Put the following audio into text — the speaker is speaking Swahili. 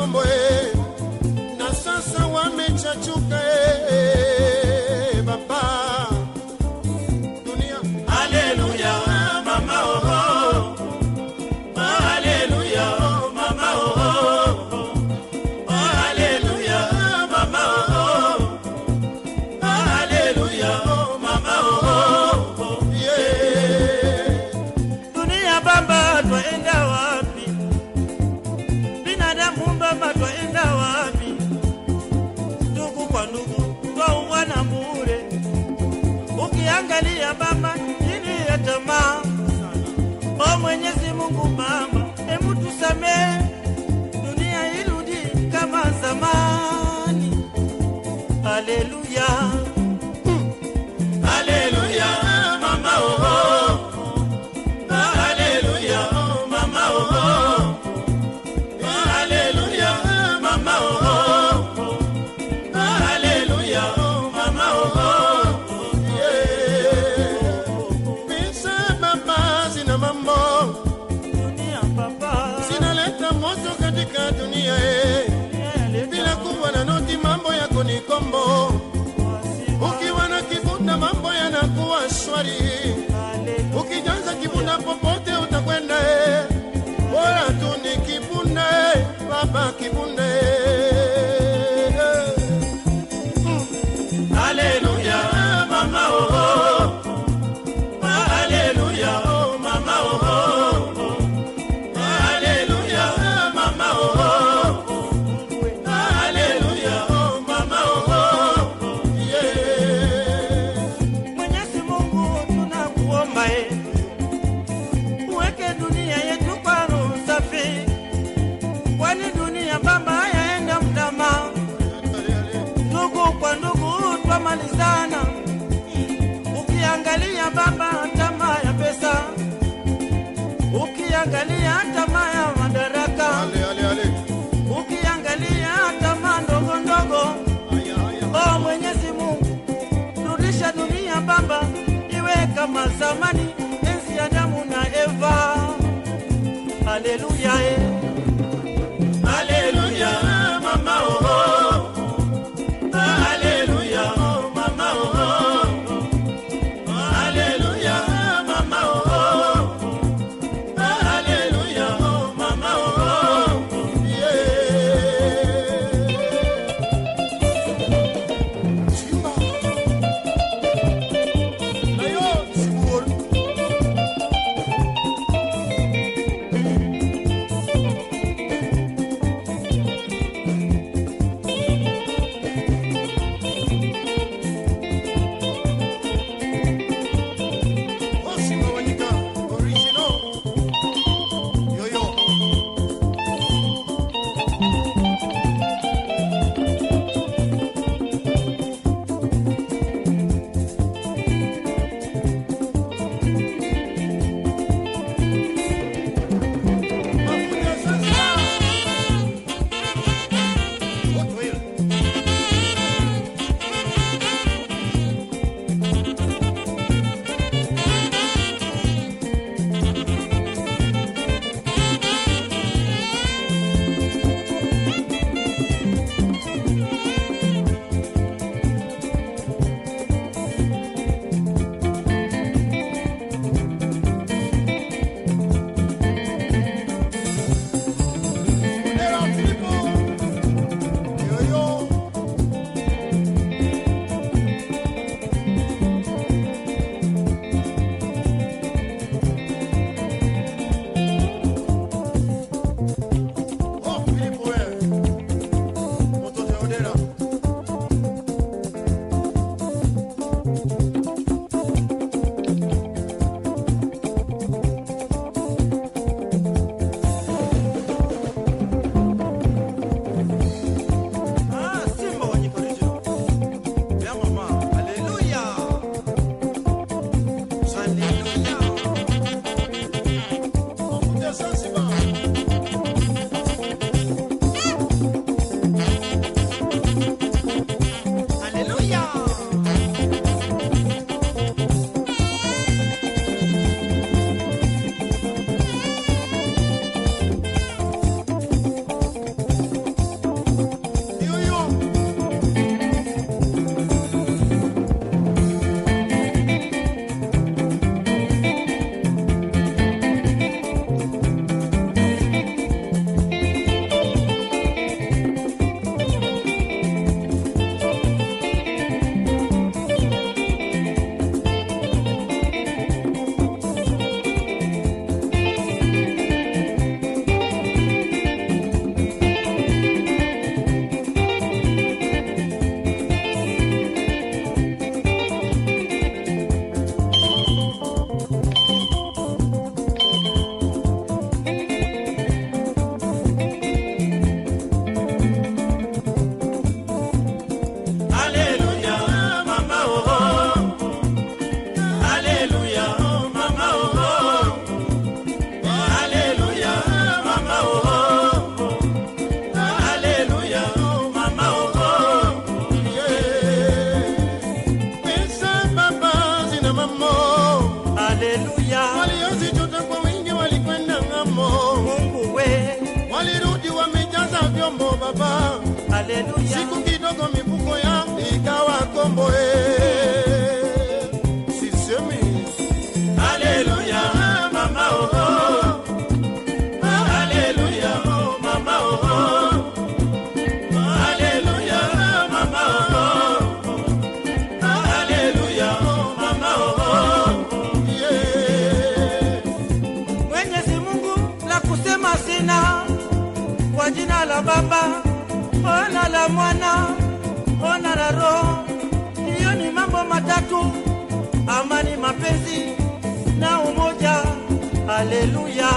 como es. Niangalia Baba chini ya tamaa. O Mwenyezi Mungu Baba, hebu tusamehe, dunia irudi kama zamani. Haleluya. kibunde Baba, tamaa ya pesa, ukiangalia tamaa ya madaraka, ukiangalia tamaa ndogo ndogo. O Mwenyezi Mungu, rudisha dunia baba, iwe kama zamani, enzi ya Adamu na Eva. Haleluya, eh. thank you ya mamo haleluya waliozichota kwa wingi walikwenda ng'amo. Mungu we. Walirudi wamejaza vyombo baba. Haleluya siku kidogo mifuko yao ikawa kombo baba ona la mwana ona la roho. Hiyo ni mambo matatu amani mapenzi na umoja. Haleluya